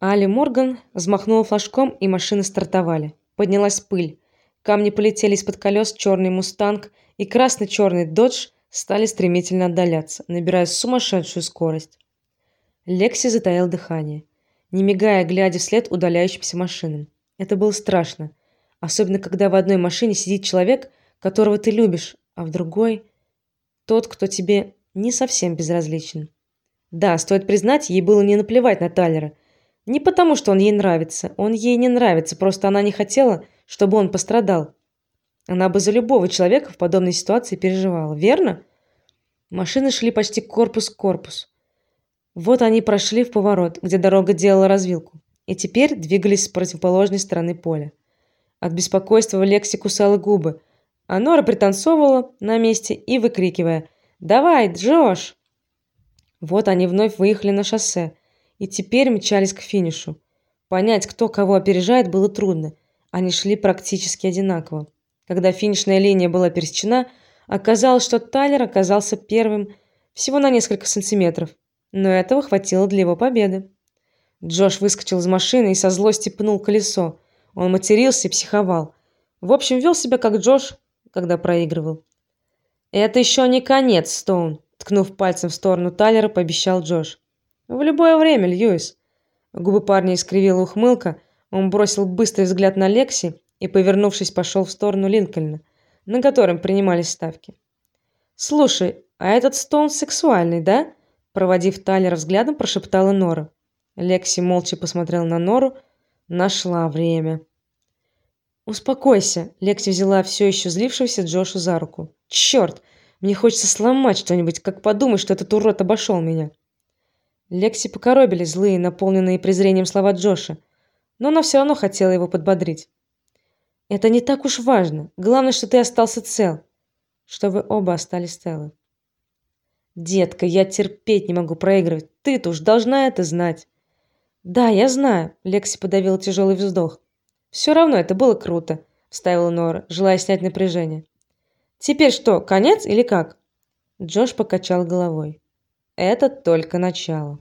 Али Морган взмахнула флажком, и машины стартовали. Поднялась пыль. Камни полетели из-под колес, черный мустанг и красно черный додж стали стремительно отдаляться, набирая сумасшедшую скорость. Лекси затаил дыхание, не мигая, глядя вслед удаляющимся машинам. Это было страшно, особенно когда в одной машине сидит человек, которого ты любишь, а в другой тот, кто тебе не совсем безразличен. Да, стоит признать, ей было не наплевать на Тайлера. Не потому, что он ей нравится, он ей не нравится, просто она не хотела, чтобы он пострадал. Она бы за любого человека в подобной ситуации переживала, верно? Машины шли почти корпус к корпусу. Вот они прошли в поворот, где дорога делала развилку, и теперь двигались с противоположной стороны поля. От беспокойства Лекси кусала губы, а Нора пританцовывала на месте и выкрикивая: "Давай, Джош!" Вот они вновь выехали на шоссе и теперь мчались к финишу. Понять, кто кого опережает, было трудно. Они шли практически одинаково. Когда финишная линия была пересечена, оказалось, что Тайлер оказался первым всего на несколько сантиметров, но этого хватило для его победы. Джош выскочил из машины и со злости пнул колесо. Он матерился и психовал. В общем, вел себя как Джош, когда проигрывал. Это еще не конец, Стоун, ткнув пальцем в сторону Тайлера, пообещал Джош. В любое время, Льюис. Губы парня искривила ухмылка, он бросил быстрый взгляд на Лекси и, повернувшись, пошел в сторону Линкольна, на котором принимались ставки. Слушай, а этот Стоун сексуальный, да? проводив Тайлера взглядом, прошептала Нора. Лекси молча посмотрел на Нору, нашла время. Успокойся, Лекси взяла все еще злившегося Джоша за руку. Черт, мне хочется сломать что-нибудь, как подумать, что этот урод обошел меня. Лекси покоробили злые, наполненные презрением слова Джоша, но она все равно хотела его подбодрить. Это не так уж важно. Главное, что ты остался цел, что вы оба остались целы. Детка, я терпеть не могу проигрывать. Ты-то уж должна это знать. Да, я знаю, Лекси подавила тяжелый вздох. Все равно это было круто, вставила Нора, желая снять напряжение. Теперь что, конец или как? Джош покачал головой. Это только начало.